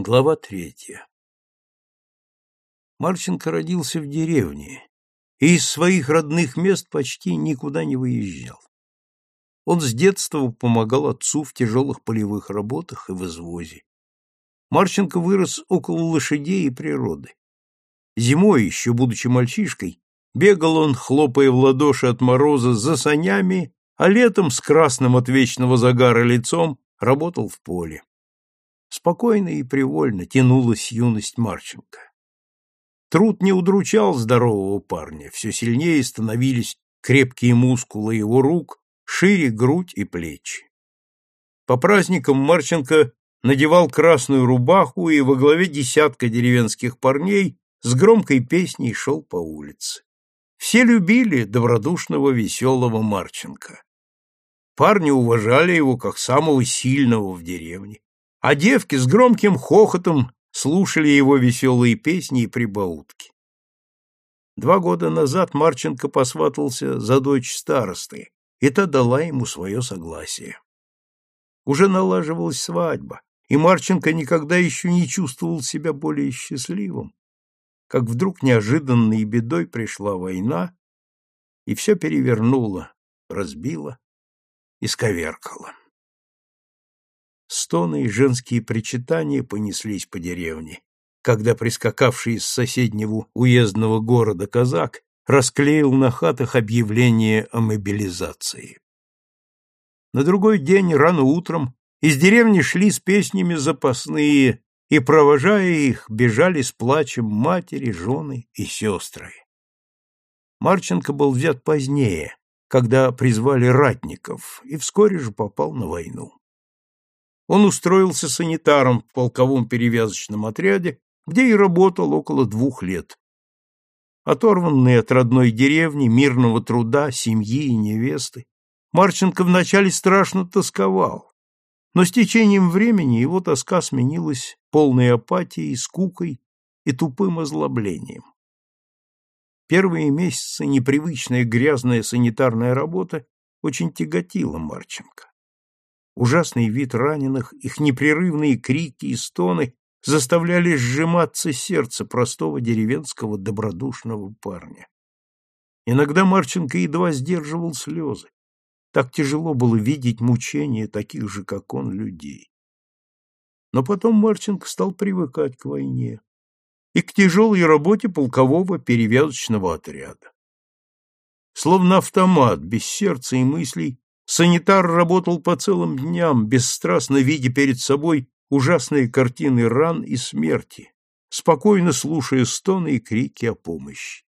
Глава третья. Марченко родился в деревне и из своих родных мест почти никуда не выезжал. Он с детства помогал отцу в тяжелых полевых работах и в извозе. Марченко вырос около лошадей и природы. Зимой, еще будучи мальчишкой, бегал он, хлопая в ладоши от мороза, за санями, а летом с красным от вечного загара лицом работал в поле. Спокойно и привольно тянулась юность Марченко. Труд не удручал здорового парня, все сильнее становились крепкие мускулы его рук, шире грудь и плечи. По праздникам Марченко надевал красную рубаху и во главе десятка деревенских парней с громкой песней шел по улице. Все любили добродушного веселого Марченко. Парни уважали его как самого сильного в деревне а девки с громким хохотом слушали его веселые песни и прибаутки. Два года назад Марченко посватался за дочь старосты, и та дала ему свое согласие. Уже налаживалась свадьба, и Марченко никогда еще не чувствовал себя более счастливым, как вдруг неожиданной бедой пришла война и все перевернула, разбила, исковеркала. Стоны и женские причитания понеслись по деревне, когда прискакавший из соседнего уездного города казак расклеил на хатах объявление о мобилизации. На другой день рано утром из деревни шли с песнями запасные, и, провожая их, бежали с плачем матери, жены и сестры. Марченко был взят позднее, когда призвали ратников, и вскоре же попал на войну. Он устроился санитаром в полковом перевязочном отряде, где и работал около двух лет. Оторванный от родной деревни, мирного труда, семьи и невесты, Марченко вначале страшно тосковал, но с течением времени его тоска сменилась полной апатией, скукой и тупым озлоблением. Первые месяцы непривычная грязная санитарная работа очень тяготила Марченко. Ужасный вид раненых, их непрерывные крики и стоны заставляли сжиматься сердце простого деревенского добродушного парня. Иногда Марченко едва сдерживал слезы. Так тяжело было видеть мучения таких же, как он, людей. Но потом Марченко стал привыкать к войне и к тяжелой работе полкового перевязочного отряда. Словно автомат, без сердца и мыслей, Санитар работал по целым дням, бесстрастно видя перед собой ужасные картины ран и смерти, спокойно слушая стоны и крики о помощи.